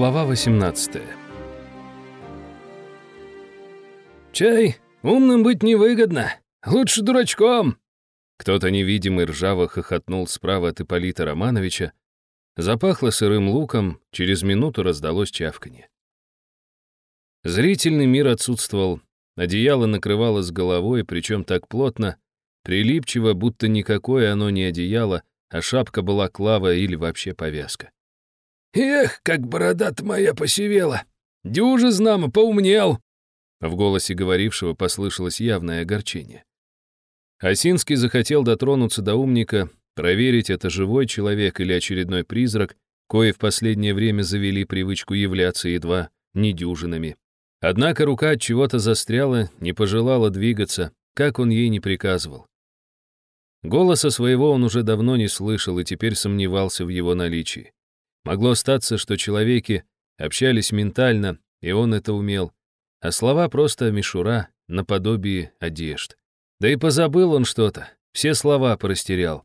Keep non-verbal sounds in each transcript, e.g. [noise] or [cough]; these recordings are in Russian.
Глава 18 «Чай, умным быть невыгодно. Лучше дурачком!» Кто-то невидимый ржаво хохотнул справа от Ипполита Романовича. Запахло сырым луком, через минуту раздалось чавканье. Зрительный мир отсутствовал, одеяло накрывало с головой, причем так плотно, прилипчиво, будто никакое оно не одеяло, а шапка была клава или вообще повязка. «Эх, как борода-то моя посивела! Дюжи знамо, поумнел!» В голосе говорившего послышалось явное огорчение. Осинский захотел дотронуться до умника, проверить, это живой человек или очередной призрак, кое в последнее время завели привычку являться едва недюжинами. Однако рука от чего-то застряла, не пожелала двигаться, как он ей не приказывал. Голоса своего он уже давно не слышал и теперь сомневался в его наличии. Могло статься, что человеки общались ментально, и он это умел, а слова просто мишура, наподобие одежд. Да и позабыл он что-то, все слова порастерял.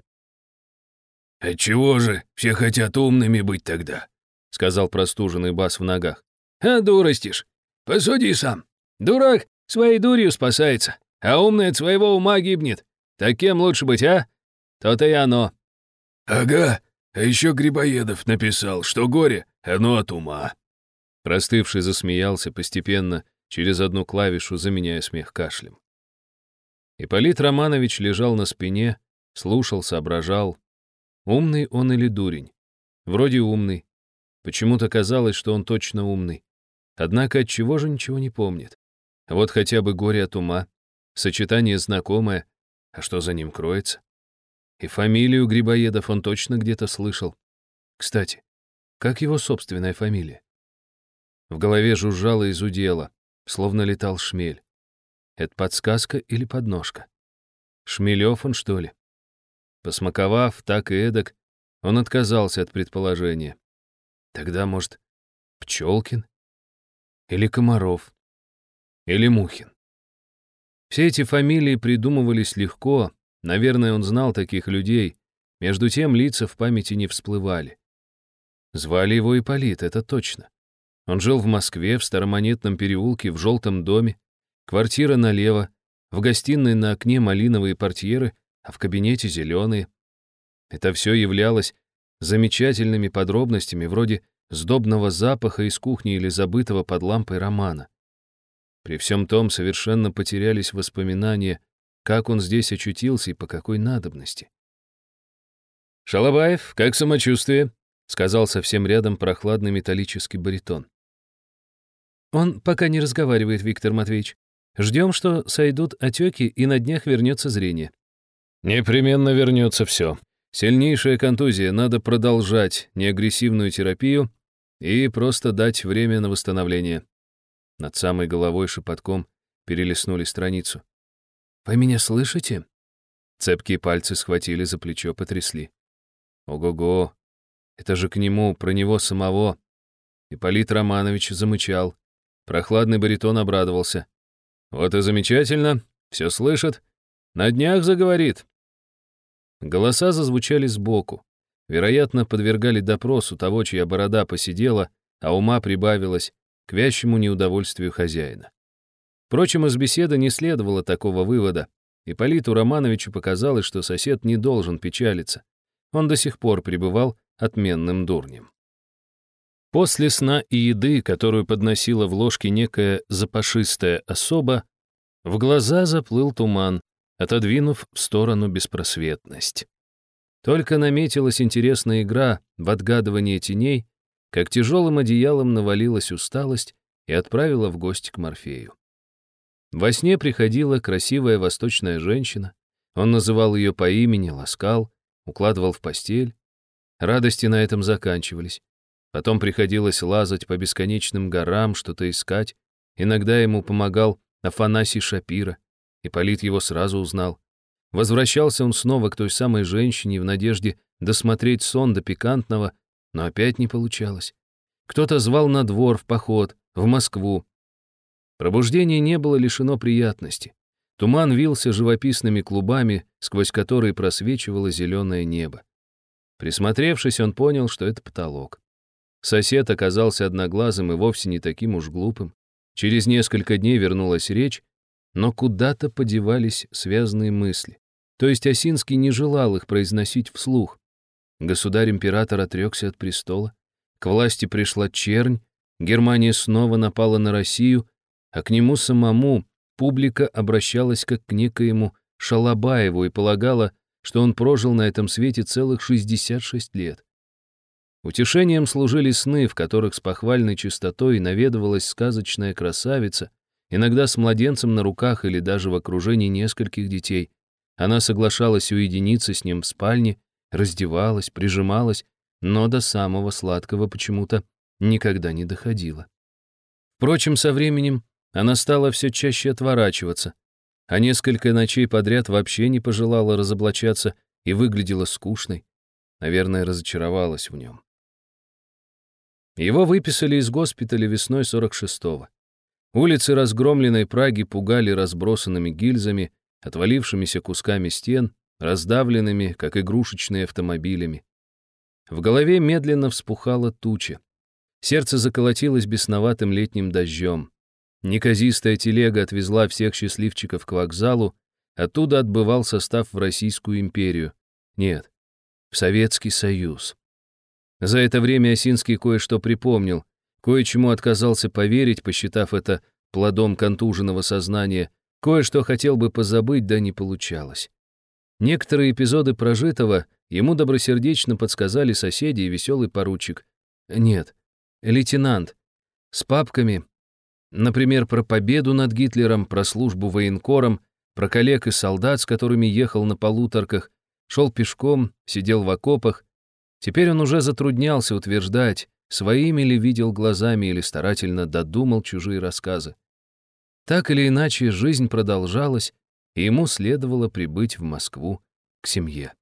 «Отчего же все хотят умными быть тогда?» — сказал простуженный бас в ногах. «А дуростишь! Посуди сам! Дурак своей дурью спасается, а умный от своего ума гибнет. Так кем лучше быть, а? То-то и оно». «Ага, а еще Грибоедов написал, что горе, оно от ума». Простывший засмеялся постепенно, через одну клавишу заменяя смех кашлем. Ипполит Романович лежал на спине, слушал, соображал. Умный он или дурень? Вроде умный. Почему-то казалось, что он точно умный. Однако от чего же ничего не помнит? Вот хотя бы горе от ума, сочетание знакомое, а что за ним кроется? И фамилию Грибоедов он точно где-то слышал. Кстати, как его собственная фамилия? В голове жужжало и зудело, словно летал шмель. Это подсказка или подножка? Шмелев он, что ли? Посмаковав так и эдак, он отказался от предположения. Тогда, может, Пчелкин? Или Комаров? Или Мухин? Все эти фамилии придумывались легко, Наверное, он знал таких людей. Между тем лица в памяти не всплывали. Звали его Ипполит, это точно. Он жил в Москве, в Старомонетном переулке, в желтом доме. Квартира налево, в гостиной на окне малиновые портьеры, а в кабинете зеленые. Это все являлось замечательными подробностями, вроде сдобного запаха из кухни или забытого под лампой романа. При всем том совершенно потерялись воспоминания как он здесь очутился и по какой надобности. «Шалобаев, как самочувствие?» — сказал совсем рядом прохладный металлический баритон. «Он пока не разговаривает, Виктор Матвеевич. Ждем, что сойдут отеки, и на днях вернется зрение». «Непременно вернется все. Сильнейшая контузия, надо продолжать неагрессивную терапию и просто дать время на восстановление». Над самой головой шепотком перелистнули страницу. «Вы меня слышите?» Цепкие пальцы схватили за плечо, потрясли. «Ого-го! Это же к нему, про него самого!» Ипполит Романович замычал. Прохладный баритон обрадовался. «Вот и замечательно, все слышит. На днях заговорит». Голоса зазвучали сбоку. Вероятно, подвергали допросу того, чья борода посидела, а ума прибавилось к вящему неудовольствию хозяина. Впрочем, из беседы не следовало такого вывода. и Политу Романовичу показалось, что сосед не должен печалиться. Он до сих пор пребывал отменным дурнем. После сна и еды, которую подносила в ложке некая запашистая особа, в глаза заплыл туман, отодвинув в сторону беспросветность. Только наметилась интересная игра в отгадывание теней, как тяжелым одеялом навалилась усталость и отправила в гости к Морфею. Во сне приходила красивая восточная женщина. Он называл ее по имени, ласкал, укладывал в постель. Радости на этом заканчивались. Потом приходилось лазать по бесконечным горам, что-то искать. Иногда ему помогал Афанасий Шапира. и Полит его сразу узнал. Возвращался он снова к той самой женщине в надежде досмотреть сон до пикантного, но опять не получалось. Кто-то звал на двор, в поход, в Москву, Пробуждение не было лишено приятности. Туман вился живописными клубами, сквозь которые просвечивало зеленое небо. Присмотревшись, он понял, что это потолок. Сосед оказался одноглазым и вовсе не таким уж глупым. Через несколько дней вернулась речь, но куда-то подевались связанные мысли. То есть Осинский не желал их произносить вслух. Государь-император отрекся от престола, к власти пришла чернь, Германия снова напала на Россию, а к нему самому публика обращалась как к некоему Шалабаеву и полагала, что он прожил на этом свете целых 66 лет. Утешением служили сны, в которых с похвальной чистотой наведывалась сказочная красавица, иногда с младенцем на руках или даже в окружении нескольких детей. Она соглашалась уединиться с ним в спальне, раздевалась, прижималась, но до самого сладкого почему-то никогда не доходила. Впрочем, со временем она стала все чаще отворачиваться, а несколько ночей подряд вообще не пожелала разоблачаться и выглядела скучной. Наверное, разочаровалась в нем. Его выписали из госпиталя весной 46-го. Улицы разгромленной Праги пугали разбросанными гильзами, отвалившимися кусками стен, раздавленными, как игрушечные автомобилями. В голове медленно вспухала туча. Сердце заколотилось бесноватым летним дождем. Неказистая телега отвезла всех счастливчиков к вокзалу, оттуда отбывал состав в Российскую империю. Нет, в Советский Союз. За это время Осинский кое-что припомнил, кое-чему отказался поверить, посчитав это плодом контуженного сознания, кое-что хотел бы позабыть, да не получалось. Некоторые эпизоды прожитого ему добросердечно подсказали соседи и веселый поручик. Нет, лейтенант. С папками. Например, про победу над Гитлером, про службу военкором, про коллег и солдат, с которыми ехал на полуторках, шел пешком, сидел в окопах. Теперь он уже затруднялся утверждать, своими ли видел глазами или старательно додумал чужие рассказы. Так или иначе, жизнь продолжалась, и ему следовало прибыть в Москву к семье.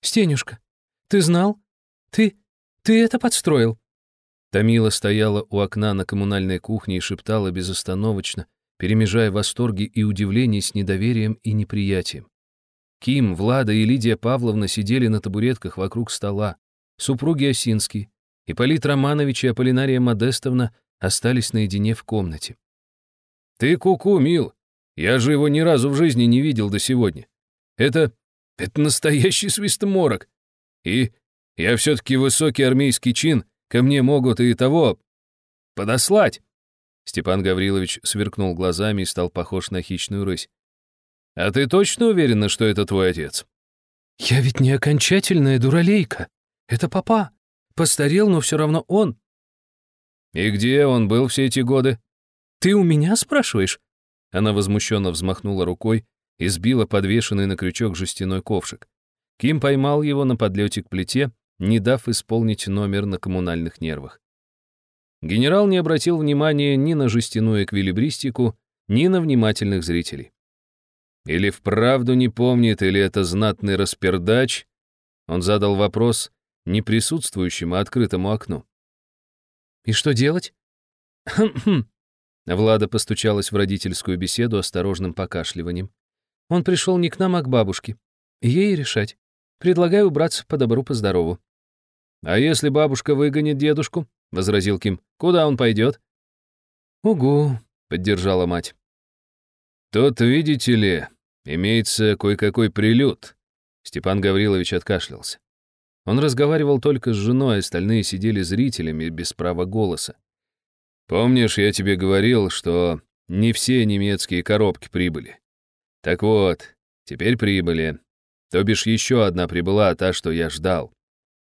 «Стенюшка, ты знал? Ты... ты это подстроил?» Тамила стояла у окна на коммунальной кухне и шептала безостановочно, перемежая восторги и удивление с недоверием и неприятием. Ким, Влада и Лидия Павловна сидели на табуретках вокруг стола. Супруги Осинский, Ипполит Романович и Аполлинария Модестовна остались наедине в комнате. «Ты куку, -ку, мил. Я же его ни разу в жизни не видел до сегодня. Это... это настоящий свистоморок. И я все-таки высокий армейский чин, ко мне могут и того... подослать». Степан Гаврилович сверкнул глазами и стал похож на хищную рысь. «А ты точно уверена, что это твой отец?» «Я ведь не окончательная дуралейка. Это папа. Постарел, но все равно он». «И где он был все эти годы?» «Ты у меня спрашиваешь?» Она возмущенно взмахнула рукой и сбила подвешенный на крючок жестяной ковшик. Ким поймал его на подлете к плите, не дав исполнить номер на коммунальных нервах. Генерал не обратил внимания ни на жестяную эквилибристику, ни на внимательных зрителей. Или вправду не помнит, или это знатный распердач? Он задал вопрос не присутствующему, а открытому окну. «И что делать?» Влада постучалась в родительскую беседу осторожным покашливанием. «Он пришел не к нам, а к бабушке. Ей решать. Предлагаю убраться по добру, по здорову». «А если бабушка выгонит дедушку?» — возразил Ким. «Куда он пойдет?» «Угу», — поддержала мать. «Тут, видите ли, имеется кое-какой прилюд», — Степан Гаврилович откашлялся. Он разговаривал только с женой, остальные сидели зрителями без права голоса. «Помнишь, я тебе говорил, что не все немецкие коробки прибыли? Так вот, теперь прибыли. То бишь еще одна прибыла, та, что я ждал.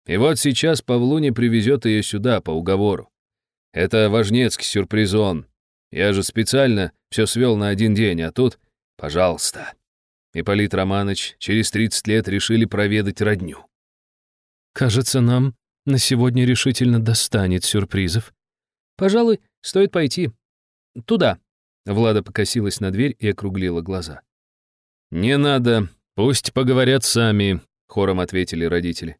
И вот сейчас Павлуни привезет ее сюда по уговору. Это важнецкий сюрпризон. Я же специально все свел на один день, а тут, пожалуйста. Ипполит Романович через 30 лет решили проведать родню. Кажется, нам на сегодня решительно достанет сюрпризов. Пожалуй, стоит пойти. Туда. Влада покосилась на дверь и округлила глаза. «Не надо, пусть поговорят сами», — хором ответили родители.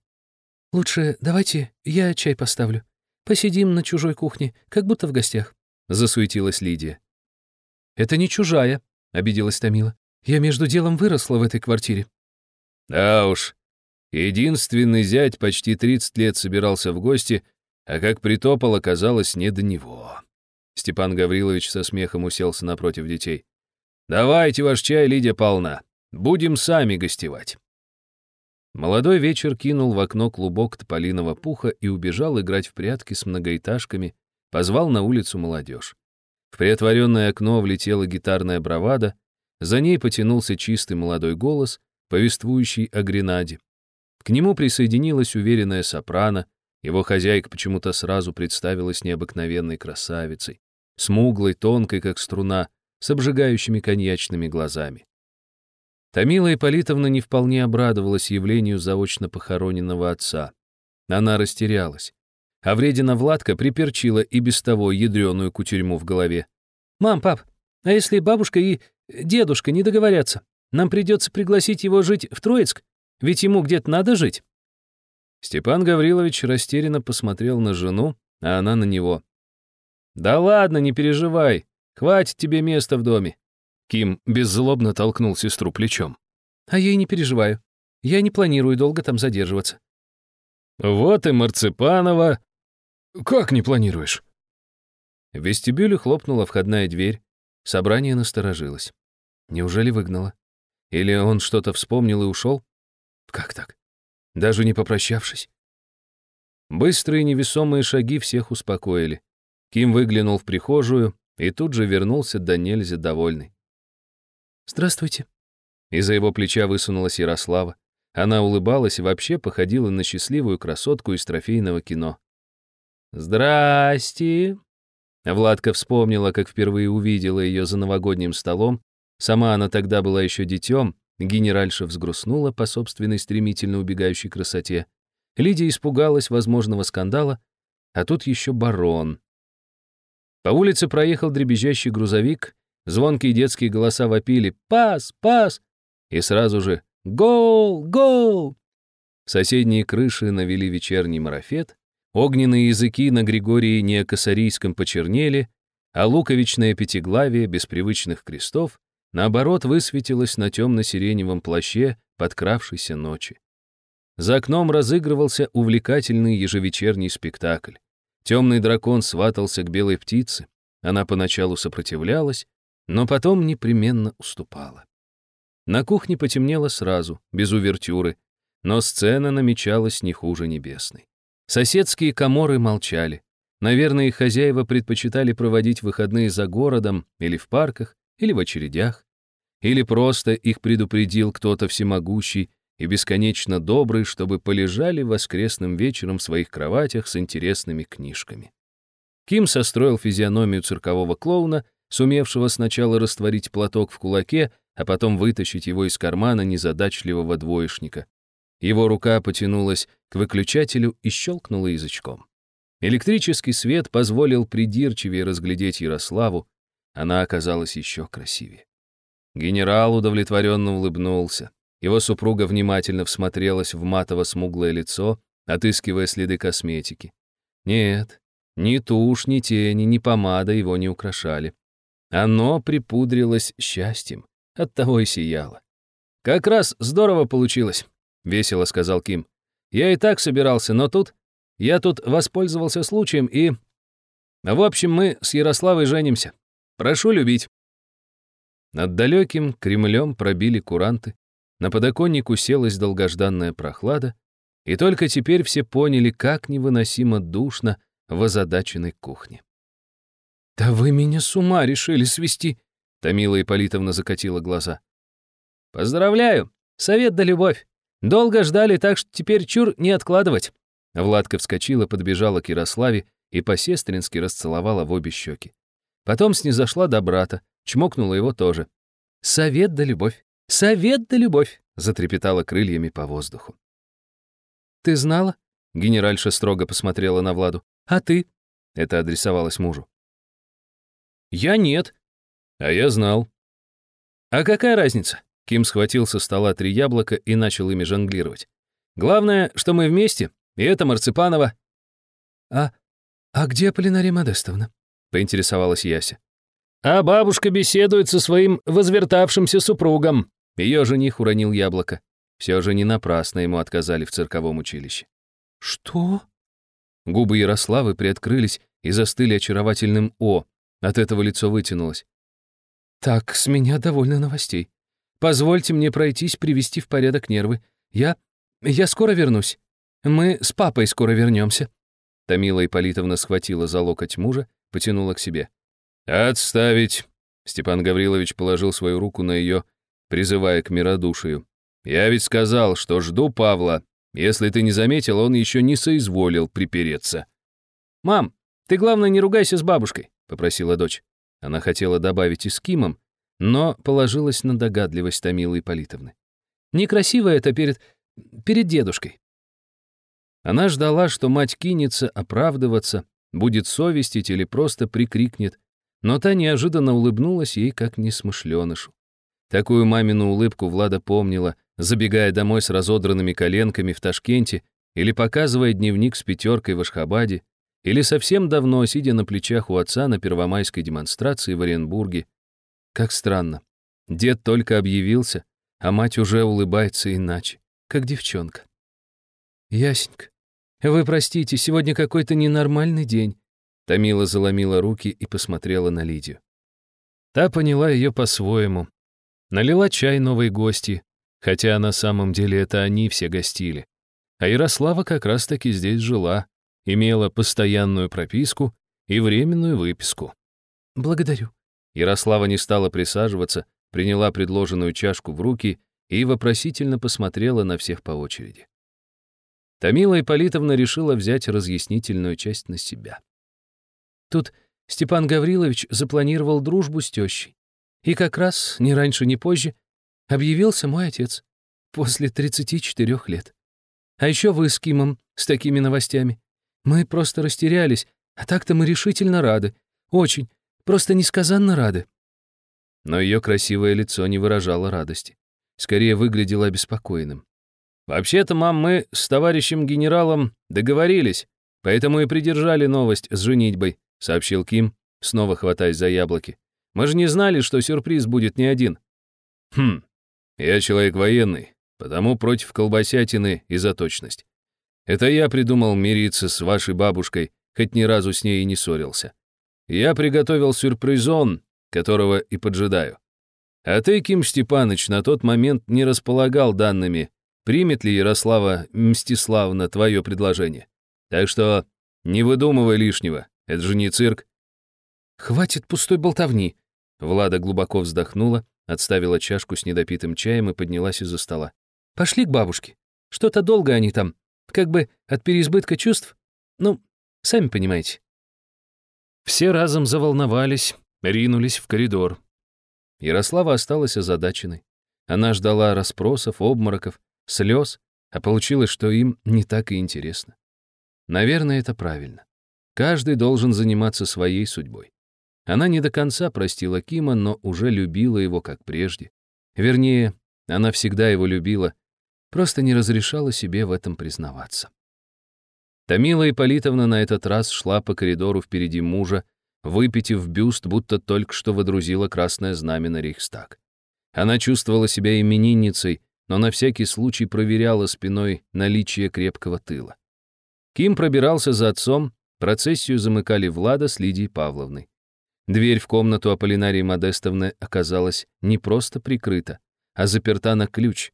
«Лучше давайте я чай поставлю. Посидим на чужой кухне, как будто в гостях», — засуетилась Лидия. «Это не чужая», — обиделась Томила. Я между делом выросла в этой квартире». «Да уж. Единственный зять почти 30 лет собирался в гости, а как притопал, оказалось не до него». Степан Гаврилович со смехом уселся напротив детей. «Давайте ваш чай, Лидия Павловна. Будем сами гостевать». Молодой вечер кинул в окно клубок тополиного пуха и убежал играть в прятки с многоэтажками, позвал на улицу молодежь. В приотворенное окно влетела гитарная бравада, за ней потянулся чистый молодой голос, повествующий о Гренаде. К нему присоединилась уверенная сопрано, его хозяйка почему-то сразу представилась необыкновенной красавицей, смуглой, тонкой, как струна, с обжигающими коньячными глазами. Тамила Ипполитовна не вполне обрадовалась явлению заочно похороненного отца. Она растерялась. А вредина Владка приперчила и без того ядреную кутерьму в голове. «Мам, пап, а если бабушка и дедушка не договорятся? Нам придется пригласить его жить в Троицк, ведь ему где-то надо жить». Степан Гаврилович растерянно посмотрел на жену, а она на него. «Да ладно, не переживай, хватит тебе места в доме». Ким беззлобно толкнул сестру плечом. «А я и не переживаю. Я не планирую долго там задерживаться». «Вот и Марципанова «Как не планируешь?» В вестибюле хлопнула входная дверь. Собрание насторожилось. Неужели выгнала? Или он что-то вспомнил и ушел? Как так? Даже не попрощавшись? Быстрые невесомые шаги всех успокоили. Ким выглянул в прихожую и тут же вернулся до нельзя довольный. «Здравствуйте». Из-за его плеча высунулась Ярослава. Она улыбалась и вообще походила на счастливую красотку из трофейного кино. «Здрасте!» Владка вспомнила, как впервые увидела ее за новогодним столом. Сама она тогда была еще детем, генеральша взгрустнула по собственной стремительно убегающей красоте. Лидия испугалась возможного скандала, а тут еще барон. По улице проехал дребезжащий грузовик, звонкие детские голоса вопили «Пас! Пас!» и сразу же «Гол! Гол!». Соседние крыши навели вечерний марафет, Огненные языки на Григории Неокосарийском почернели, а луковичное пятиглавие без привычных крестов, наоборот, высветилось на темно-сиреневом плаще подкравшейся ночи. За окном разыгрывался увлекательный ежевечерний спектакль. Темный дракон сватался к белой птице. Она поначалу сопротивлялась, но потом непременно уступала. На кухне потемнело сразу, без увертюры, но сцена намечалась не хуже небесной. Соседские коморы молчали. Наверное, их хозяева предпочитали проводить выходные за городом или в парках, или в очередях. Или просто их предупредил кто-то всемогущий и бесконечно добрый, чтобы полежали воскресным вечером в своих кроватях с интересными книжками. Ким состроил физиономию циркового клоуна, сумевшего сначала растворить платок в кулаке, а потом вытащить его из кармана незадачливого двоечника. Его рука потянулась к выключателю и щелкнула язычком. Электрический свет позволил придирчивее разглядеть Ярославу. Она оказалась еще красивее. Генерал удовлетворенно улыбнулся. Его супруга внимательно всмотрелась в матово-смуглое лицо, отыскивая следы косметики. Нет, ни тушь, ни тени, ни помада его не украшали. Оно припудрилось счастьем, оттого и сияло. Как раз здорово получилось. — весело сказал Ким. «Я и так собирался, но тут... Я тут воспользовался случаем и... В общем, мы с Ярославой женимся. Прошу любить». Над далеким Кремлем пробили куранты, на подоконник уселась долгожданная прохлада, и только теперь все поняли, как невыносимо душно в озадаченной кухне. «Да вы меня с ума решили свести!» Томила Ипполитовна закатила глаза. «Поздравляю! Совет да любовь! Долго ждали, так что теперь чур не откладывать». Владка вскочила, подбежала к Ярославе и по-сестрински расцеловала в обе щеки. Потом снизошла до брата, чмокнула его тоже. «Совет да любовь! Совет да любовь!» затрепетала крыльями по воздуху. «Ты знала?» Генеральша строго посмотрела на Владу. «А ты?» Это адресовалось мужу. «Я нет». «А я знал». «А какая разница? Ким схватил со стола три яблока и начал ими жонглировать. «Главное, что мы вместе, и это Марципанова». «А, а где Полинария Модестовна?» — поинтересовалась Яся. А бабушка беседует со своим возвертавшимся супругом. Ее жених уронил яблоко. Все же не напрасно ему отказали в цирковом училище. «Что?» Губы Ярославы приоткрылись и застыли очаровательным «О». От этого лицо вытянулось. «Так, с меня довольно новостей. Позвольте мне пройтись, привести в порядок нервы. Я... я скоро вернусь. Мы с папой скоро вернемся». Тамила Ипполитовна схватила за локоть мужа, потянула к себе. «Отставить!» Степан Гаврилович положил свою руку на ее, призывая к миродушию. «Я ведь сказал, что жду Павла. Если ты не заметил, он еще не соизволил припереться». «Мам, ты, главное, не ругайся с бабушкой», — попросила дочь. Она хотела добавить и с Кимом, но положилась на догадливость Томилы Ипполитовны. «Некрасиво это перед... перед дедушкой». Она ждала, что мать кинется оправдываться, будет совестить или просто прикрикнет, но та неожиданно улыбнулась ей, как несмышленышу. Такую мамину улыбку Влада помнила, забегая домой с разодранными коленками в Ташкенте или показывая дневник с пятеркой в Ашхабаде, или совсем давно, сидя на плечах у отца на первомайской демонстрации в Оренбурге. Как странно. Дед только объявился, а мать уже улыбается иначе, как девчонка. «Ясенька, вы простите, сегодня какой-то ненормальный день», Тамила заломила руки и посмотрела на Лидию. Та поняла ее по-своему. Налила чай новой гости, хотя на самом деле это они все гостили. А Ярослава как раз-таки здесь жила, имела постоянную прописку и временную выписку. «Благодарю». Ярослава не стала присаживаться, приняла предложенную чашку в руки и вопросительно посмотрела на всех по очереди. Тамила Ипполитовна решила взять разъяснительную часть на себя. Тут Степан Гаврилович запланировал дружбу с тещей. И как раз, ни раньше, ни позже, объявился мой отец. После 34 лет. А еще вы с Кимом с такими новостями. Мы просто растерялись, а так-то мы решительно рады. Очень, просто несказанно рады. Но ее красивое лицо не выражало радости. Скорее выглядело обеспокоенным. «Вообще-то, мам, мы с товарищем генералом договорились, поэтому и придержали новость с женитьбой», — сообщил Ким, снова хватаясь за яблоки. «Мы же не знали, что сюрприз будет не один». «Хм, я человек военный, потому против колбасятины и за точность. Это я придумал мириться с вашей бабушкой, хоть ни разу с ней и не ссорился. Я приготовил сюрпризон, которого и поджидаю. А ты, Ким Степаныч, на тот момент не располагал данными, примет ли Ярослава Мстиславна твое предложение. Так что не выдумывай лишнего, это же не цирк. Хватит пустой болтовни. Влада глубоко вздохнула, отставила чашку с недопитым чаем и поднялась из-за стола. Пошли к бабушке. Что-то долго они там. Как бы от переизбытка чувств. Ну, сами понимаете. Все разом заволновались, ринулись в коридор. Ярослава осталась озадаченной. Она ждала расспросов, обмороков, слез, а получилось, что им не так и интересно. Наверное, это правильно. Каждый должен заниматься своей судьбой. Она не до конца простила Кима, но уже любила его как прежде. Вернее, она всегда его любила, просто не разрешала себе в этом признаваться. Тамила Ипполитовна на этот раз шла по коридору впереди мужа, выпитив бюст, будто только что водрузила красное знамя на Рейхстаг. Она чувствовала себя именинницей, но на всякий случай проверяла спиной наличие крепкого тыла. Ким пробирался за отцом, Процессию замыкали Влада с Лидией Павловной. Дверь в комнату Аполлинарии Модестовны оказалась не просто прикрыта, а заперта на ключ.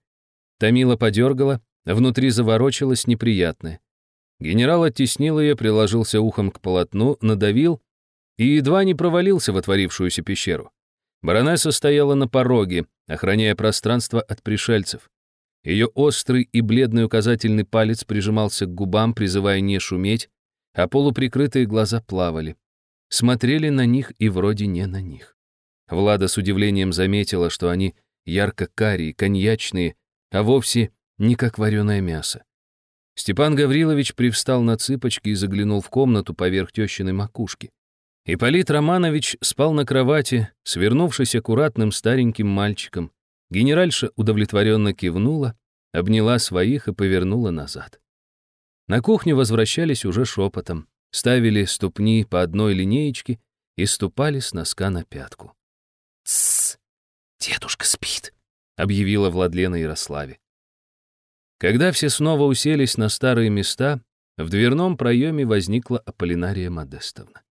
Томила подергала, внутри заворочилось неприятное. Генерал оттеснил ее, приложился ухом к полотну, надавил и едва не провалился в отворившуюся пещеру. Баронесса стояла на пороге, охраняя пространство от пришельцев. Ее острый и бледный указательный палец прижимался к губам, призывая не шуметь, а полуприкрытые глаза плавали. Смотрели на них и вроде не на них. Влада с удивлением заметила, что они ярко-карие, коньячные, а вовсе не как вареное мясо. Степан Гаврилович привстал на цыпочки и заглянул в комнату поверх тещиной макушки. Ипполит Романович спал на кровати, свернувшись аккуратным стареньким мальчиком. Генеральша удовлетворенно кивнула, обняла своих и повернула назад. На кухню возвращались уже шепотом, ставили ступни по одной линеечке и ступали с носка на пятку. «Тссс! Дедушка спит!» — объявила Владлена Ярославе. Когда все снова уселись на старые места, в дверном проеме возникла Аполлинария Модестовна.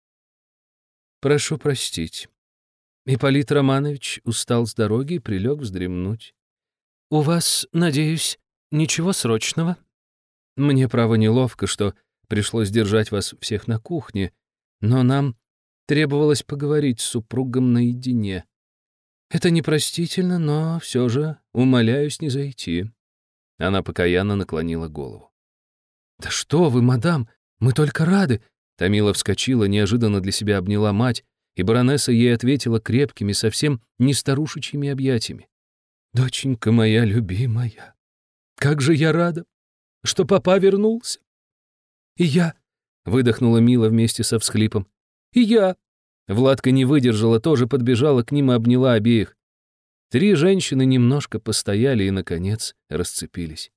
«Прошу простить. Ипполит Романович устал с дороги и прилег вздремнуть. У вас, надеюсь, ничего срочного? Мне, право, неловко, что пришлось держать вас всех на кухне, но нам требовалось поговорить с супругом наедине. Это непростительно, но все же умоляюсь не зайти». Она покаянно наклонила голову. «Да что вы, мадам, мы только рады!» Томила вскочила, неожиданно для себя обняла мать, и баронесса ей ответила крепкими, совсем не старушечьими объятиями. «Доченька моя любимая, как же я рада, что папа вернулся!» «И я!» — выдохнула Мила вместе со всхлипом. «И я!» Владка не выдержала, тоже подбежала к ним и обняла обеих. Три женщины немножко постояли и, наконец, расцепились.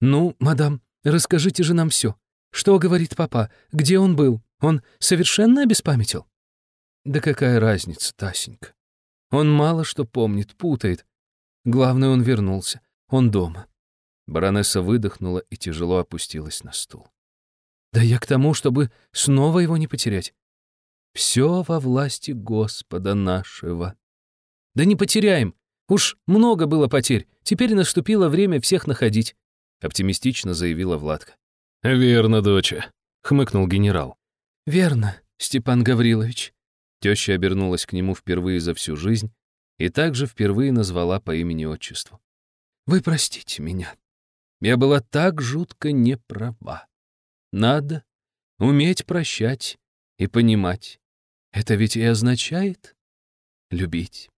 «Ну, мадам, расскажите же нам все. Что говорит папа? Где он был? Он совершенно обеспамятил?» «Да какая разница, Тасенька? Он мало что помнит, путает. Главное, он вернулся. Он дома». Баронесса выдохнула и тяжело опустилась на стул. «Да я к тому, чтобы снова его не потерять. Все во власти Господа нашего». «Да не потеряем. Уж много было потерь. Теперь наступило время всех находить», — оптимистично заявила Владка. «Верно, доча», — хмыкнул генерал. «Верно, Степан Гаврилович». Теща обернулась к нему впервые за всю жизнь и также впервые назвала по имени-отчеству. «Вы простите меня. Я была так жутко неправа. Надо уметь прощать и понимать. Это ведь и означает любить».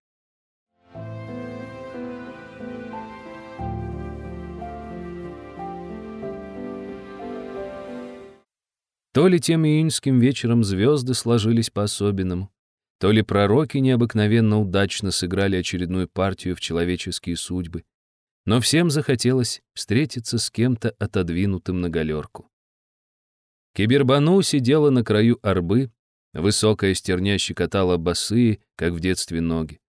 То ли тем июньским вечером звезды сложились по-особенному, то ли пророки необыкновенно удачно сыграли очередную партию в человеческие судьбы, но всем захотелось встретиться с кем-то отодвинутым на галерку. Кибербану сидела на краю арбы, высокая стерня щекотала босые, как в детстве, ноги.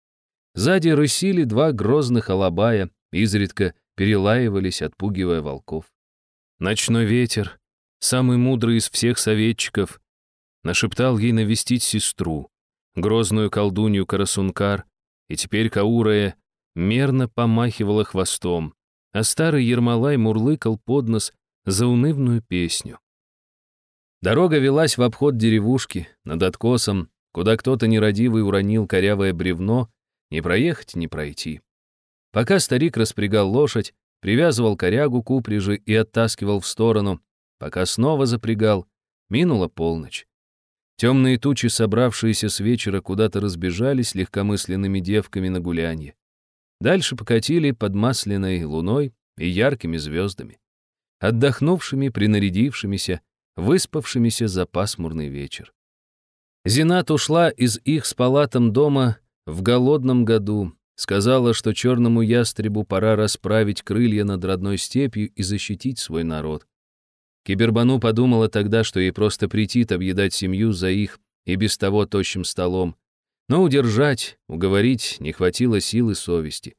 Сзади рысили два грозных алабая, изредка перелаивались, отпугивая волков. Ночной ветер, самый мудрый из всех советчиков, нашептал ей навестить сестру, грозную колдунью Карасункар, и теперь Каурая мерно помахивала хвостом, а старый Ермолай мурлыкал под нос заунывную песню. Дорога велась в обход деревушки, над откосом, куда кто-то нерадивый уронил корявое бревно, не проехать, не пройти. Пока старик распрягал лошадь, привязывал корягу к упряжи и оттаскивал в сторону, Пока снова запрягал, минула полночь. Темные тучи, собравшиеся с вечера, куда-то разбежались легкомысленными девками на гулянье. Дальше покатили под масляной луной и яркими звездами, отдохнувшими, принарядившимися, выспавшимися за пасмурный вечер. Зинат ушла из их с палатом дома в голодном году, сказала, что черному ястребу пора расправить крылья над родной степью и защитить свой народ. Кибербану подумала тогда, что ей просто претит объедать семью за их и без того тощим столом. Но удержать, уговорить не хватило силы совести.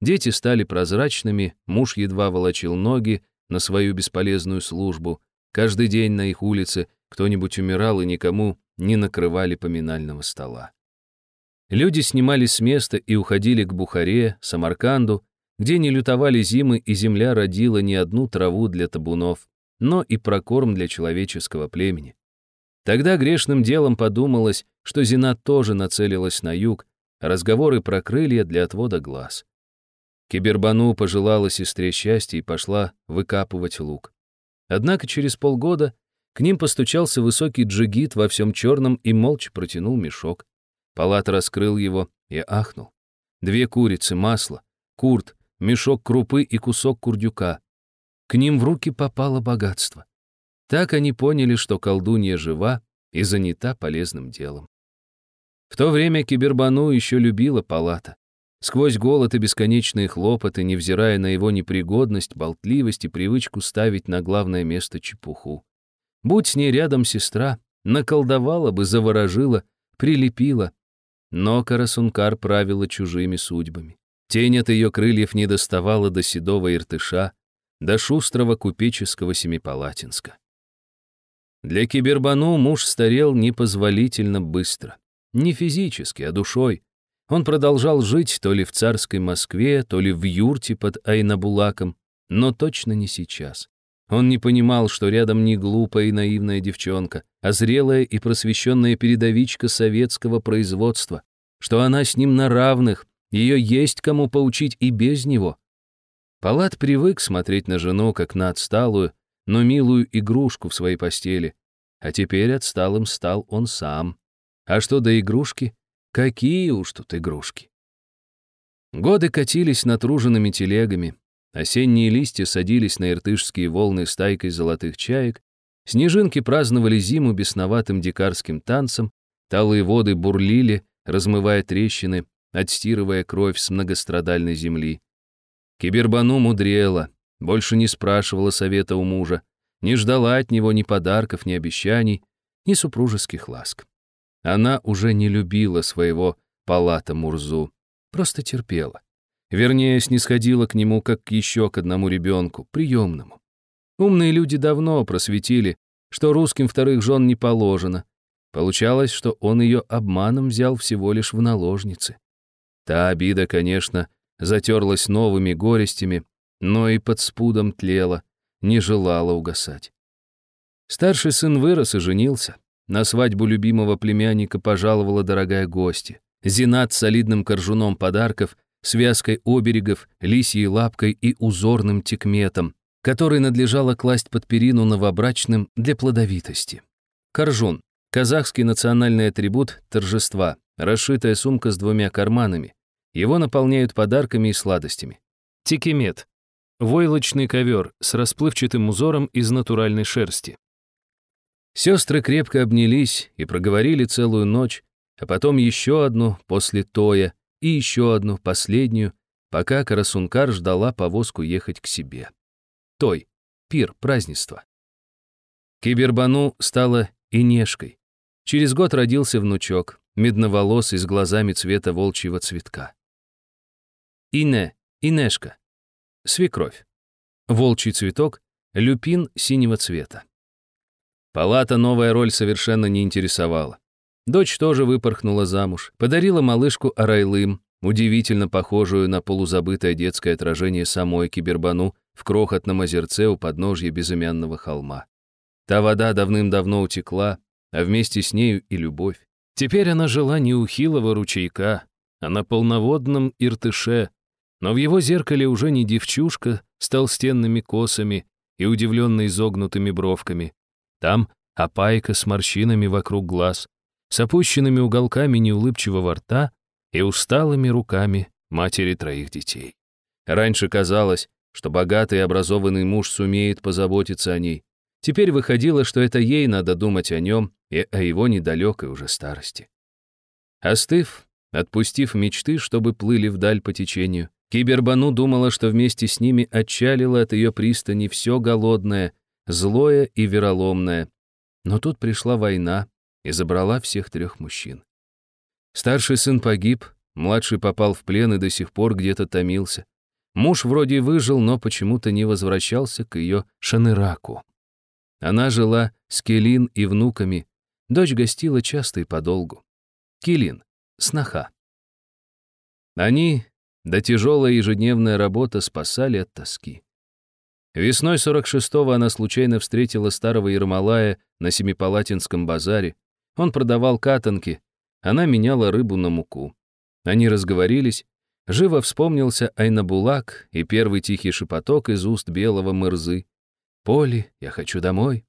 Дети стали прозрачными, муж едва волочил ноги на свою бесполезную службу. Каждый день на их улице кто-нибудь умирал и никому не накрывали поминального стола. Люди снимались с места и уходили к Бухаре, Самарканду, где не лютовали зимы, и земля родила не одну траву для табунов но и прокорм для человеческого племени. Тогда грешным делом подумалось, что Зина тоже нацелилась на юг, а разговоры про крылья для отвода глаз. Кибербану пожелала сестре счастья и пошла выкапывать лук. Однако через полгода к ним постучался высокий джигит во всем черном и молча протянул мешок. Палат раскрыл его и ахнул. Две курицы, масло, курт, мешок крупы и кусок курдюка. К ним в руки попало богатство. Так они поняли, что колдунья жива и занята полезным делом. В то время Кибербану еще любила палата. Сквозь голод и бесконечные хлопоты, невзирая на его непригодность, болтливость и привычку ставить на главное место чепуху. Будь с ней рядом сестра, наколдовала бы, заворожила, прилепила. Но Карасункар правила чужими судьбами. Тень от ее крыльев не доставала до седого Иртыша, до шустрого купеческого Семипалатинска. Для Кибербану муж старел непозволительно быстро. Не физически, а душой. Он продолжал жить то ли в царской Москве, то ли в юрте под Айнабулаком, но точно не сейчас. Он не понимал, что рядом не глупая и наивная девчонка, а зрелая и просвещенная передовичка советского производства, что она с ним на равных, ее есть кому поучить и без него. Палат привык смотреть на жену, как на отсталую, но милую игрушку в своей постели, а теперь отсталым стал он сам. А что до игрушки? Какие уж тут игрушки. Годы катились натруженными телегами, осенние листья садились на иртышские волны стайкой золотых чаек, снежинки праздновали зиму бесноватым дикарским танцем, талые воды бурлили, размывая трещины, отстирывая кровь с многострадальной земли. Кибербану мудрела, больше не спрашивала совета у мужа, не ждала от него ни подарков, ни обещаний, ни супружеских ласк. Она уже не любила своего палата Мурзу, просто терпела. Вернее, снисходила к нему как еще к одному ребенку, приемному. Умные люди давно просветили, что русским вторых жен не положено. Получалось, что он ее обманом взял всего лишь в наложницы. Та обида, конечно, затерлась новыми горестями, но и под спудом тлела, не желала угасать. Старший сын вырос и женился. На свадьбу любимого племянника пожаловала дорогая гостья. Зинат с солидным коржуном подарков, связкой оберегов, лисьей лапкой и узорным текметом, который надлежало класть под перину новобрачным для плодовитости. Коржун — казахский национальный атрибут торжества, расшитая сумка с двумя карманами. Его наполняют подарками и сладостями. Текемет — войлочный ковер с расплывчатым узором из натуральной шерсти. Сестры крепко обнялись и проговорили целую ночь, а потом еще одну после тоя и еще одну, последнюю, пока Карасункар ждала повозку ехать к себе. Той, пир, празднество. Кибербану стала Инешкой. Через год родился внучок, медноволосый с глазами цвета волчьего цветка. Ине, Инешка. Свекровь. Волчий цветок, люпин синего цвета. Палата новая роль совершенно не интересовала. Дочь тоже выпорхнула замуж, подарила малышку Арайлым, удивительно похожую на полузабытое детское отражение самой Кибербану в крохотном озерце у подножья безымянного холма. Та вода давным-давно утекла, а вместе с нею и любовь. Теперь она жила не у хилого ручейка, а на полноводном Иртыше, но в его зеркале уже не девчушка с толстенными косами и удивленно изогнутыми бровками, там опайка с морщинами вокруг глаз, с опущенными уголками неулыбчивого рта и усталыми руками матери троих детей. Раньше казалось, что богатый и образованный муж сумеет позаботиться о ней. Теперь выходило, что это ей надо думать о нем и о его недалекой уже старости. Остыв, отпустив мечты, чтобы плыли вдаль по течению, Кибербану думала, что вместе с ними отчалило от ее пристани все голодное, злое и вероломное. Но тут пришла война и забрала всех трех мужчин. Старший сын погиб, младший попал в плен и до сих пор где-то томился. Муж вроде выжил, но почему-то не возвращался к ее Шанераку. Она жила с Келин и внуками, дочь гостила часто и подолгу. Келин, сноха. Они, да тяжелая ежедневная работа спасали от тоски. Весной 46-го она случайно встретила старого Ермолая на Семипалатинском базаре. Он продавал катанки, она меняла рыбу на муку. Они разговорились, живо вспомнился Айнабулак и первый тихий шепоток из уст белого мырзы. «Поли, я хочу домой».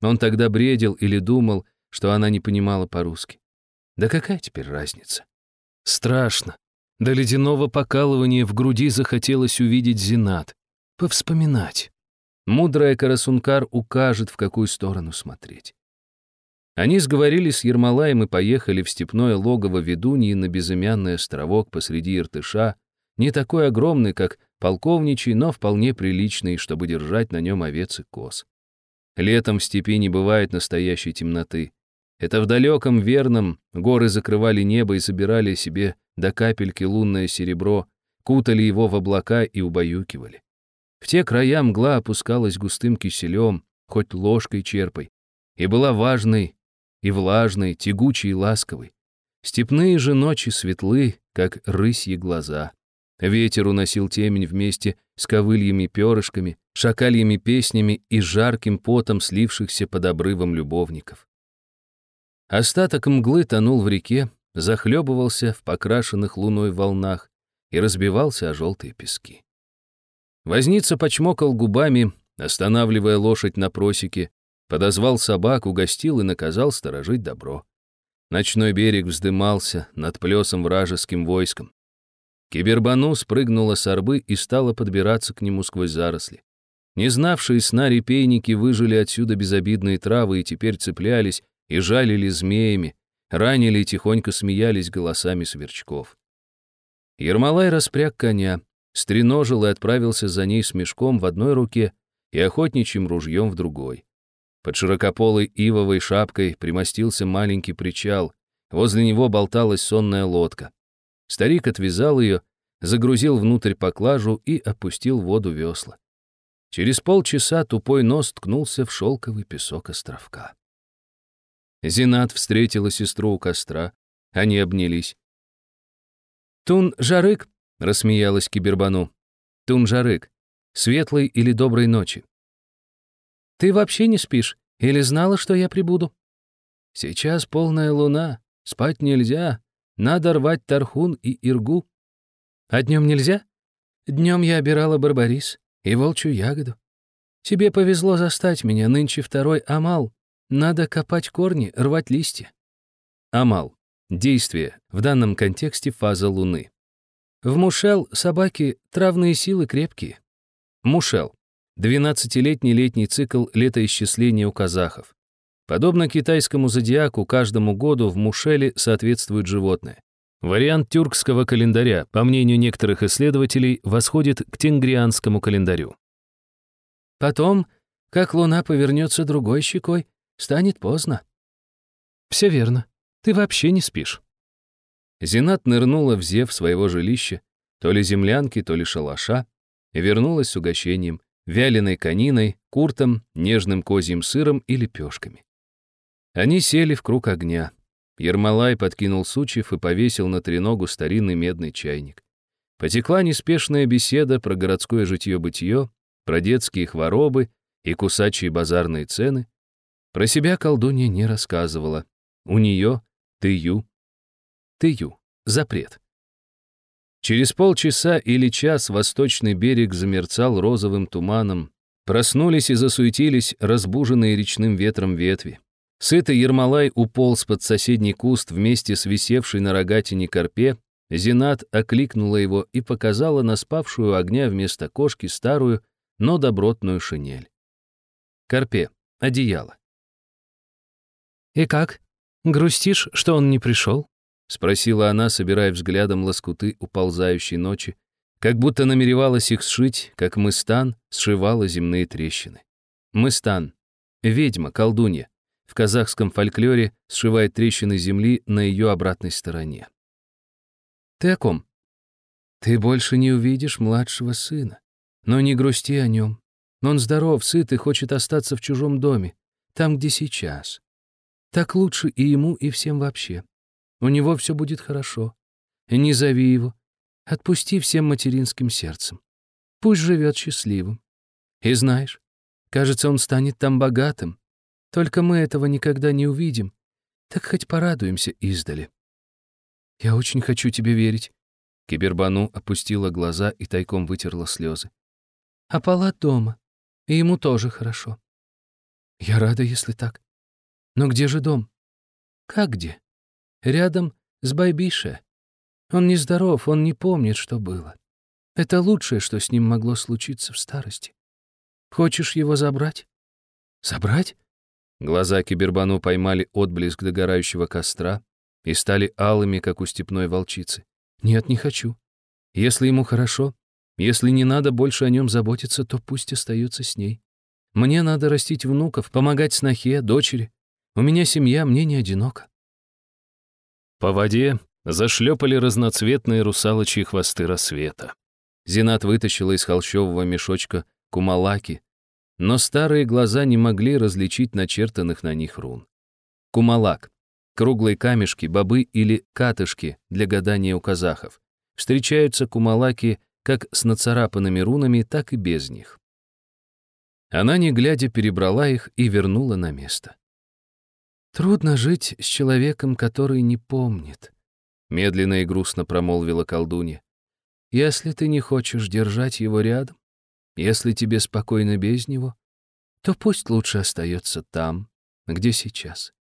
Он тогда бредил или думал, что она не понимала по-русски. Да какая теперь разница? Страшно. До ледяного покалывания в груди захотелось увидеть Зинат повспоминать. Мудрая Карасункар укажет, в какую сторону смотреть. Они сговорились с Ермолаем и поехали в степное логово ведуньи на безымянный островок посреди Иртыша, не такой огромный, как полковничий, но вполне приличный, чтобы держать на нем овец и коз. Летом в степи не бывает настоящей темноты. Это в далеком верном горы закрывали небо и собирали себе до капельки лунное серебро, кутали его в облака и убаюкивали. В те края мгла опускалась густым киселем, хоть ложкой черпай, и была важной и влажной, тягучей и ласковой. Степные же ночи светлы, как рысьи глаза. Ветер уносил темень вместе с ковыльями перышками, шакальями песнями и жарким потом слившихся под обрывом любовников. Остаток мглы тонул в реке, захлебывался в покрашенных луной волнах и разбивался о желтые пески. Возница почмокал губами, останавливая лошадь на просеке, подозвал собак, угостил и наказал сторожить добро. Ночной берег вздымался над плесом вражеским войском. Кибербану спрыгнула с орбы и стала подбираться к нему сквозь заросли. Не знавшие сна репейники выжили отсюда безобидные травы и теперь цеплялись и жалили змеями, ранили и тихонько смеялись голосами сверчков. Ермолай распряг коня, стреножил и отправился за ней с мешком в одной руке и охотничьим ружьем в другой. Под широкополой ивовой шапкой примостился маленький причал, возле него болталась сонная лодка. Старик отвязал ее, загрузил внутрь поклажу и опустил в воду весла. Через полчаса тупой нос ткнулся в шелковый песок островка. Зинат встретила сестру у костра. Они обнялись. «Тун-жарык!» — рассмеялась Кибербану. «Тун-жарык! Светлой или доброй ночи!» Ты вообще не спишь? Или знала, что я прибуду?» «Сейчас полная луна. Спать нельзя. Надо рвать тархун и иргу. А днем нельзя? Днем я обирала барбарис и волчью ягоду. Тебе повезло застать меня, нынче второй амал. Надо копать корни, рвать листья». Амал. Действие. В данном контексте фаза Луны. В Мушел собаки травные силы крепкие. Мушел. Двенадцатилетний летний цикл летоисчисления у казахов. Подобно китайскому зодиаку, каждому году в Мушеле соответствует животное. Вариант тюркского календаря, по мнению некоторых исследователей, восходит к тенгрианскому календарю. Потом, как луна повернется другой щекой, станет поздно. Все верно. Ты вообще не спишь. Зинат нырнула в зев своего жилища, то ли землянки, то ли шалаша, и вернулась с угощением, вяленой кониной, куртом, нежным козьим сыром и лепешками. Они сели в круг огня. Ермолай подкинул сучьев и повесил на треногу старинный медный чайник. Потекла неспешная беседа про городское житье-бытие, про детские хворобы и кусачие базарные цены. Про себя колдунья не рассказывала. У нее тыю. Тыю. Запрет. Через полчаса или час восточный берег замерцал розовым туманом. Проснулись и засуетились разбуженные речным ветром ветви. Сытый Ермолай уполз под соседний куст вместе с висевшей на рогатине корпе. Зинат окликнула его и показала на спавшую огня вместо кошки старую, но добротную шинель. Корпе, одеяло. «И как? Грустишь, что он не пришел?» — спросила она, собирая взглядом лоскуты уползающей ночи, как будто намеревалась их сшить, как Мыстан сшивала земные трещины. Мыстан — ведьма, колдунья. В казахском фольклоре сшивает трещины земли на ее обратной стороне. «Ты о ком?» «Ты больше не увидишь младшего сына. Но не грусти о нем. Он здоров, сыт и хочет остаться в чужом доме, там, где сейчас. Так лучше и ему, и всем вообще. У него все будет хорошо. Не зови его. Отпусти всем материнским сердцем. Пусть живет счастливым. И знаешь, кажется, он станет там богатым. Только мы этого никогда не увидим. Так хоть порадуемся издали. Я очень хочу тебе верить. Кибербану опустила глаза и тайком вытерла слезы. А палат дома. И ему тоже хорошо. Я рада, если так. Но где же дом? Как где? Рядом с Байбише. Он нездоров, он не помнит, что было. Это лучшее, что с ним могло случиться в старости. Хочешь его забрать? Забрать? Глаза Кибербану поймали отблеск догорающего костра и стали алыми, как у степной волчицы. Нет, не хочу. Если ему хорошо, если не надо больше о нем заботиться, то пусть остается с ней. Мне надо растить внуков, помогать снохе, дочери. У меня семья, мне не одиноко. По воде зашлепали разноцветные русалочьи хвосты рассвета. Зинат вытащила из холщового мешочка кумалаки, но старые глаза не могли различить начертанных на них рун. Кумалак — круглые камешки, бобы или катышки для гадания у казахов. Встречаются кумалаки как с нацарапанными рунами, так и без них. Она, не глядя, перебрала их и вернула на место. «Трудно жить с человеком, который не помнит», — медленно и грустно промолвила колдунья. «Если ты не хочешь держать его рядом, если тебе спокойно без него, то пусть лучше остается там, где сейчас.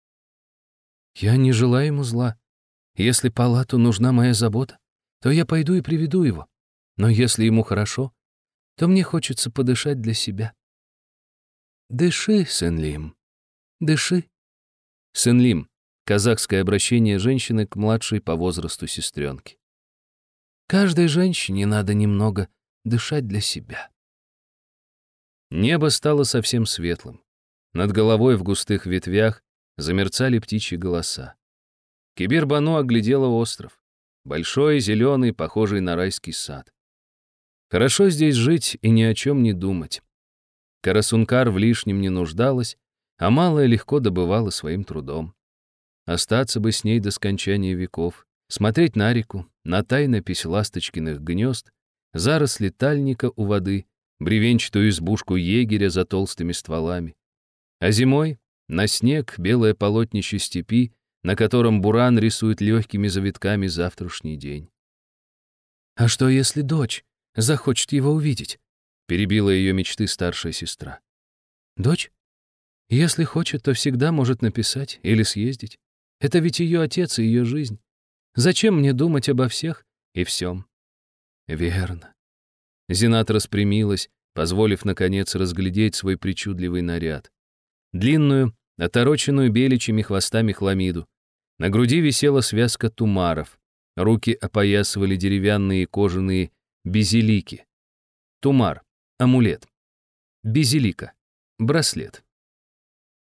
Я не желаю ему зла. Если палату нужна моя забота, то я пойду и приведу его. Но если ему хорошо, то мне хочется подышать для себя. Дыши, Сенлим, дыши. Сенлим — казахское обращение женщины к младшей по возрасту сестренке. Каждой женщине надо немного дышать для себя. Небо стало совсем светлым. Над головой в густых ветвях замерцали птичьи голоса. Кибирбану оглядела остров. Большой, зеленый, похожий на райский сад. Хорошо здесь жить и ни о чем не думать. Карасункар в лишнем не нуждалась, а малая легко добывала своим трудом. Остаться бы с ней до скончания веков, смотреть на реку, на тайнопись ласточкиных гнезд, заросли тальника у воды, бревенчатую избушку егеря за толстыми стволами. А зимой — на снег белое полотнище степи, на котором буран рисует легкими завитками завтрашний день. «А что, если дочь захочет его увидеть?» — перебила ее мечты старшая сестра. «Дочь? Если хочет, то всегда может написать или съездить. Это ведь ее отец и ее жизнь. Зачем мне думать обо всех и всем?» «Верно». Зинат распрямилась, позволив, наконец, разглядеть свой причудливый наряд. Длинную, отороченную беличьими хвостами хламиду, на груди висела связка тумаров. Руки опоясывали деревянные кожаные безелики. Тумар — амулет. Безелика — браслет.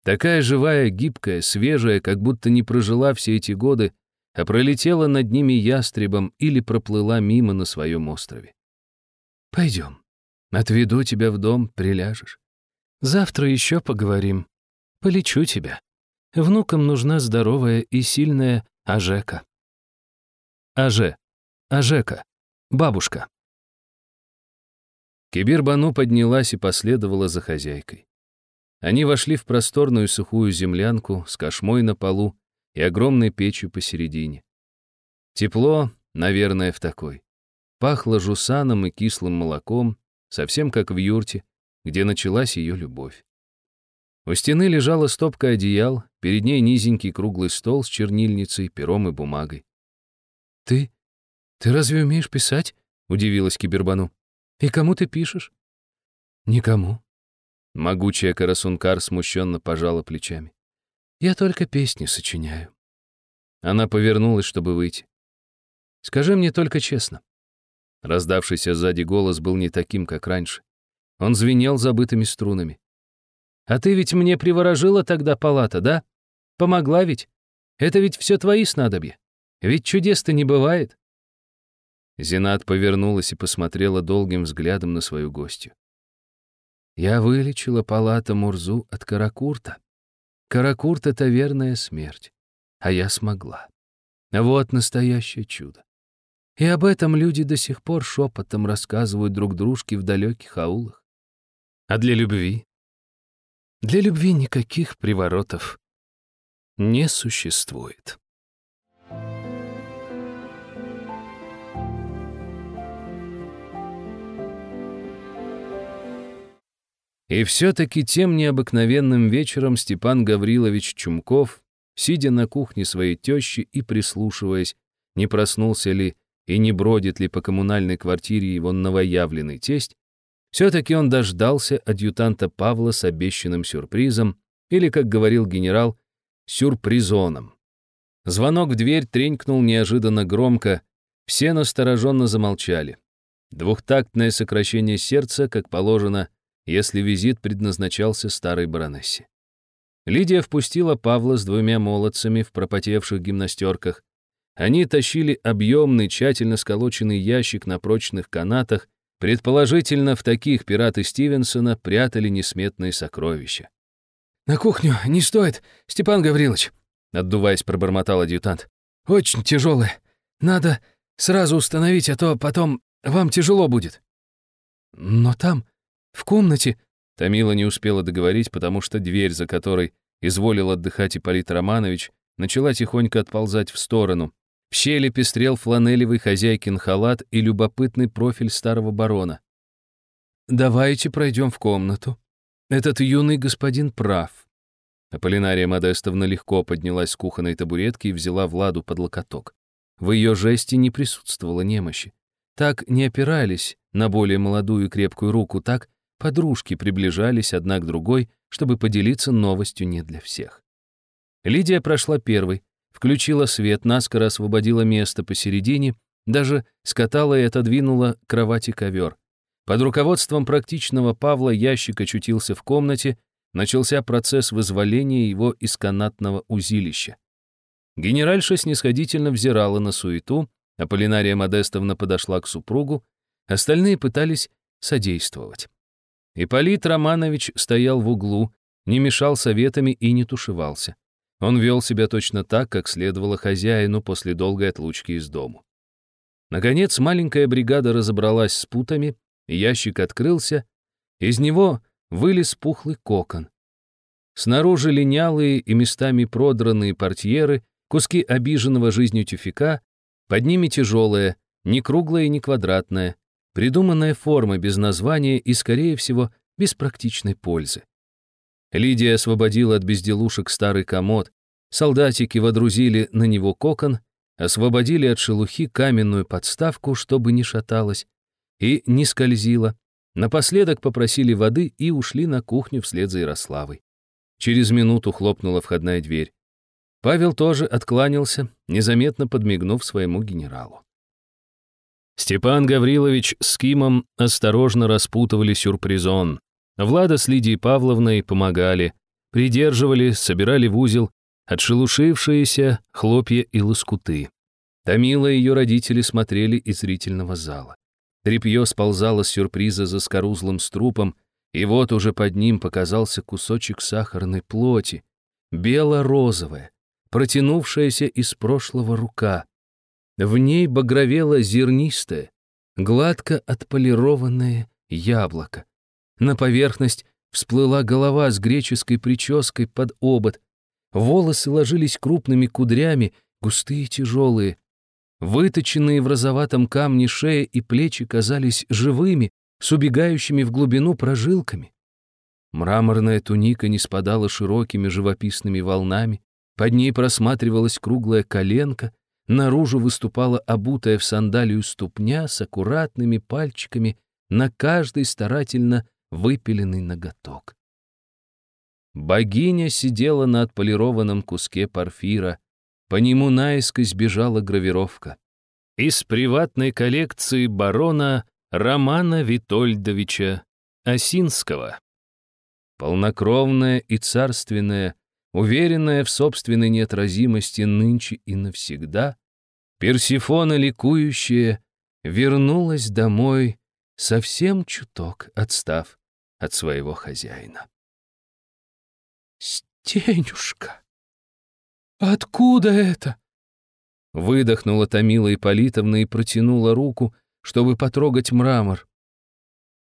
Такая живая, гибкая, свежая, как будто не прожила все эти годы, а пролетела над ними ястребом или проплыла мимо на своем острове. «Пойдем. Отведу тебя в дом, приляжешь. Завтра еще поговорим. Полечу тебя». Внукам нужна здоровая и сильная Ажека. Аже. Ажека. Бабушка. Кибирбану поднялась и последовала за хозяйкой. Они вошли в просторную сухую землянку с кошмой на полу и огромной печью посередине. Тепло, наверное, в такой. Пахло жусаном и кислым молоком, совсем как в юрте, где началась ее любовь. У стены лежала стопка одеял, перед ней низенький круглый стол с чернильницей, пером и бумагой. «Ты? Ты разве умеешь писать?» — удивилась Кибербану. «И кому ты пишешь?» «Никому». Могучая Карасункар смущенно пожала плечами. «Я только песни сочиняю». Она повернулась, чтобы выйти. «Скажи мне только честно». Раздавшийся сзади голос был не таким, как раньше. Он звенел забытыми струнами. А ты ведь мне приворожила тогда палата, да? Помогла ведь? Это ведь все твои снадобья. Ведь чудес-то не бывает. Зинат повернулась и посмотрела долгим взглядом на свою гостью. Я вылечила палата Мурзу от Каракурта. Каракурт — это верная смерть. А я смогла. Вот настоящее чудо. И об этом люди до сих пор шепотом рассказывают друг дружке в далеких аулах. А для любви для любви никаких приворотов не существует. И все-таки тем необыкновенным вечером Степан Гаврилович Чумков, сидя на кухне своей тещи и прислушиваясь, не проснулся ли и не бродит ли по коммунальной квартире его новоявленный тесть, все-таки он дождался адъютанта Павла с обещанным сюрпризом, или, как говорил генерал, сюрпризоном. Звонок в дверь тренькнул неожиданно громко, все настороженно замолчали. Двухтактное сокращение сердца, как положено, если визит предназначался старой баронессе. Лидия впустила Павла с двумя молодцами в пропотевших гимнастерках. Они тащили объемный, тщательно сколоченный ящик на прочных канатах, предположительно, в таких пираты Стивенсона прятали несметные сокровища. «На кухню не стоит, Степан Гаврилович», — отдуваясь, пробормотал адъютант. «Очень тяжелые. Надо сразу установить, а то потом вам тяжело будет». «Но там, в комнате...» Томила не успела договорить, потому что дверь, за которой изволил отдыхать Ипполит Романович, начала тихонько отползать в сторону. В щели пестрел фланелевый хозяйкин халат и любопытный профиль старого барона. «Давайте пройдем в комнату. Этот юный господин прав». Аполлинария Модестовна легко поднялась с кухонной табуретки и взяла Владу под локоток. В ее жесте не присутствовало немощи. Так не опирались на более молодую и крепкую руку, так подружки приближались одна к другой, чтобы поделиться новостью не для всех. Лидия прошла первой, включила свет, наскоро освободила место посередине, даже скатала и отодвинула к кровати ковер. Под руководством практичного Павла ящик очутился в комнате, начался процесс вызволения его из канатного узилища. Генеральша снисходительно взирала на суету, Аполлинария Модестовна подошла к супругу, остальные пытались содействовать. Ипполит Романович стоял в углу, не мешал советами и не тушевался. Он вел себя точно так, как следовало хозяину после долгой отлучки из дому. Наконец маленькая бригада разобралась с путами, ящик открылся, из него вылез пухлый кокон. Снаружи линялые и местами продранные портьеры, куски обиженного жизнью тюфика, под ними тяжелая, не круглая и не квадратная, придуманная форма без названия и, скорее всего, без практичной пользы. Лидия освободила от безделушек старый комод, солдатики водрузили на него кокон, освободили от шелухи каменную подставку, чтобы не шаталась и не скользила, напоследок попросили воды и ушли на кухню вслед за Ярославой. Через минуту хлопнула входная дверь. Павел тоже откланялся, незаметно подмигнув своему генералу. Степан Гаврилович с Кимом осторожно распутывали сюрпризон. Влада с Лидией Павловной помогали, придерживали, собирали в узел отшелушившиеся хлопья и лоскуты. Томила ее родители смотрели из зрительного зала. Трепье сползало с сюрприза за скорузлым струпом, и вот уже под ним показался кусочек сахарной плоти, бело-розовая, протянувшаяся из прошлого рука. В ней багровело зернистое, гладко отполированное яблоко. На поверхность всплыла голова с греческой прической под обод. Волосы ложились крупными кудрями, густые и тяжелые. Выточенные в розоватом камне шея и плечи казались живыми, с убегающими в глубину прожилками. Мраморная туника не спадала широкими живописными волнами, под ней просматривалась круглая коленка, наружу выступала обутая в сандалию ступня с аккуратными пальчиками на каждый старательно выпиленный ноготок. Богиня сидела на отполированном куске порфира, по нему наискось бежала гравировка. Из приватной коллекции барона Романа Витольдовича Осинского. Полнокровная и царственная, уверенная в собственной неотразимости нынче и навсегда, Персифона ликующая вернулась домой, совсем чуток отстав от своего хозяина. «Стенюшка, откуда это?» Выдохнула Томила Ипполитовна и протянула руку, чтобы потрогать мрамор.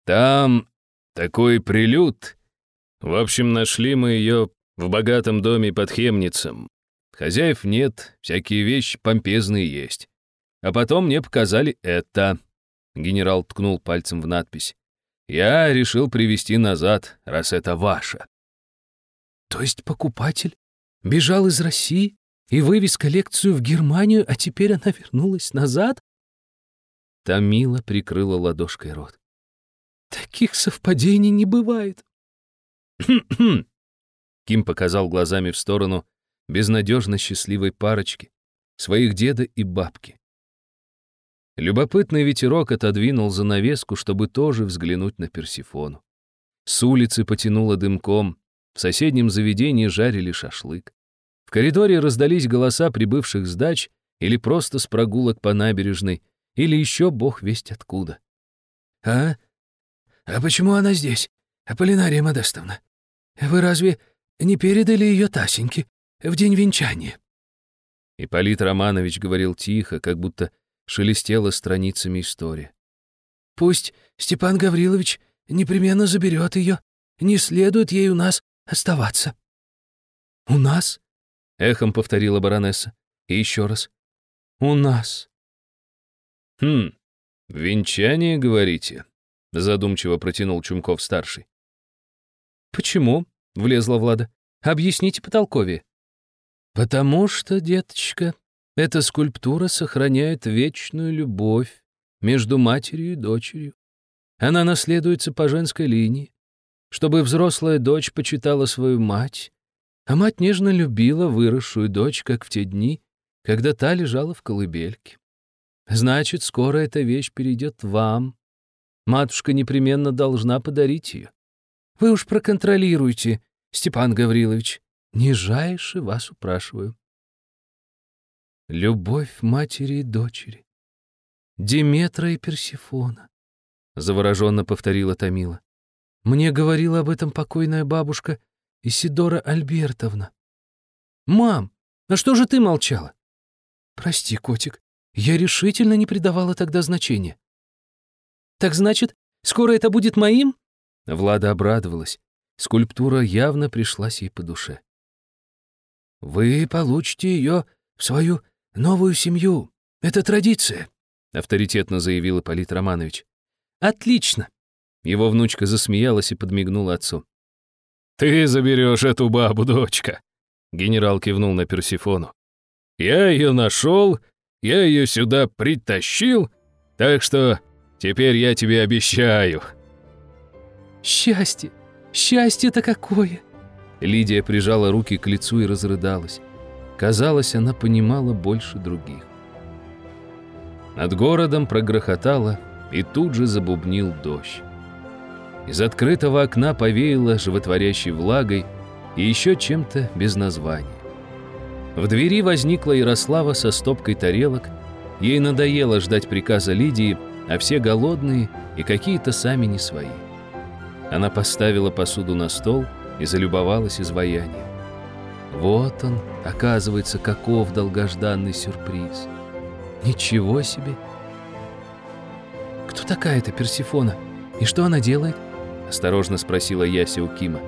«Там такой прилюд. В общем, нашли мы ее в богатом доме под Хемницем. Хозяев нет, всякие вещи помпезные есть. А потом мне показали это». Генерал ткнул пальцем в надпись. «Я решил привезти назад, раз это ваше». «То есть покупатель бежал из России и вывез коллекцию в Германию, а теперь она вернулась назад?» Тамила прикрыла ладошкой рот. «Таких совпадений не бывает». [clears throat] Ким показал глазами в сторону безнадежно счастливой парочки, своих деда и бабки. Любопытный ветерок отодвинул занавеску, чтобы тоже взглянуть на Персифону. С улицы потянуло дымком, В соседнем заведении жарили шашлык. В коридоре раздались голоса прибывших с дач или просто с прогулок по набережной, или еще бог весть откуда. «А? А почему она здесь, Аполлинария Модестовна? Вы разве не передали ее Тасеньке в день венчания?» Ипполит Романович говорил тихо, как будто шелестела страницами история. «Пусть Степан Гаврилович непременно заберет ее. Не следует ей у нас оставаться». «У нас?» — эхом повторила баронесса. И еще раз. «У нас». «Хм, венчание, говорите?» — задумчиво протянул Чумков-старший. «Почему?» — влезла Влада. «Объясните потолковее». «Потому что, деточка, эта скульптура сохраняет вечную любовь между матерью и дочерью. Она наследуется по женской линии, чтобы взрослая дочь почитала свою мать, а мать нежно любила выросшую дочь, как в те дни, когда та лежала в колыбельке. Значит, скоро эта вещь перейдет вам. Матушка непременно должна подарить ее. Вы уж проконтролируйте, Степан Гаврилович. Нижайше вас упрашиваю. Любовь матери и дочери. Диметра и Персифона. Завороженно повторила Томила. Мне говорила об этом покойная бабушка Исидора Альбертовна. Мам, а что же ты молчала? Прости, котик, я решительно не придавала тогда значения. Так значит, скоро это будет моим? Влада обрадовалась. Скульптура явно пришлась ей по душе. «Вы получите ее в свою новую семью. Это традиция», — авторитетно заявил Ипполит Романович. «Отлично!» Его внучка засмеялась и подмигнула отцу. «Ты заберешь эту бабу, дочка!» Генерал кивнул на Персифону. «Я ее нашел, я ее сюда притащил, так что теперь я тебе обещаю». «Счастье! Счастье-то какое!» Лидия прижала руки к лицу и разрыдалась. Казалось, она понимала больше других. Над городом прогрохотало, и тут же забубнил дождь. Из открытого окна повеяло животворящей влагой и еще чем-то без названия. В двери возникла Ярослава со стопкой тарелок. Ей надоело ждать приказа Лидии, а все голодные и какие-то сами не свои. Она поставила посуду на стол — и залюбовалась изваянием. Вот он, оказывается, каков долгожданный сюрприз. Ничего себе! «Кто такая эта Персифона? И что она делает?» — осторожно спросила Яся у Кима.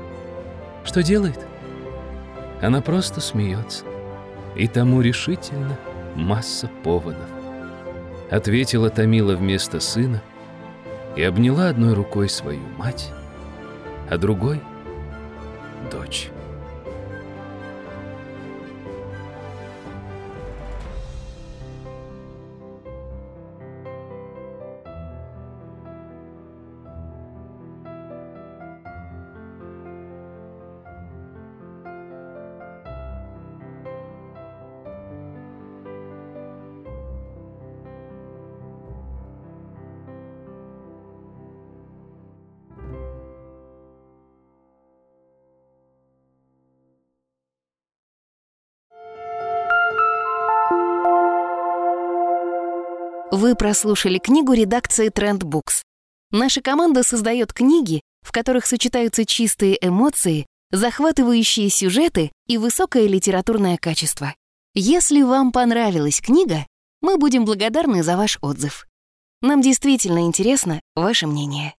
«Что делает?» Она просто смеется. И тому решительно масса поводов. Ответила Томила вместо сына и обняла одной рукой свою мать, а другой — дочь. Вы прослушали книгу редакции Trend Books. Наша команда создает книги, в которых сочетаются чистые эмоции, захватывающие сюжеты и высокое литературное качество. Если вам понравилась книга, мы будем благодарны за ваш отзыв. Нам действительно интересно ваше мнение.